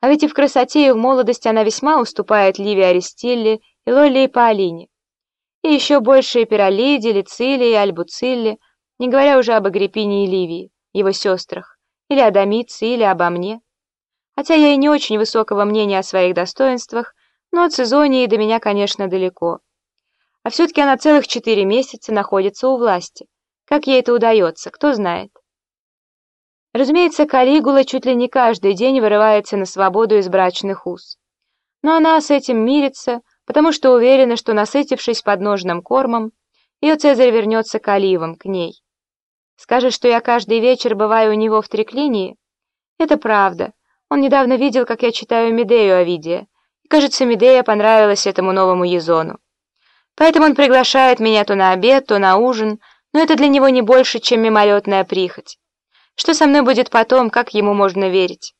А ведь и в красоте, и в молодости она весьма уступает Ливе Аристилле и Лолле Паолине. И еще больше и Пиролиде, и Альбуцилле, не говоря уже об Агриппине и Ливии, его сестрах, или о Домице, или обо мне. Хотя я и не очень высокого мнения о своих достоинствах, но от Цезонии до меня, конечно, далеко. А все-таки она целых четыре месяца находится у власти. Как ей это удается, кто знает. Разумеется, Калигула чуть ли не каждый день вырывается на свободу из брачных уз. Но она с этим мирится, потому что уверена, что, насытившись подножным кормом, ее Цезарь вернется к оливам, к ней. Скажет, что я каждый вечер бываю у него в триклинии? Это правда. Он недавно видел, как я читаю Медею Овидия, и, кажется, Медея понравилась этому новому Езону. Поэтому он приглашает меня то на обед, то на ужин, но это для него не больше, чем мимолетная прихоть. Что со мной будет потом, как ему можно верить?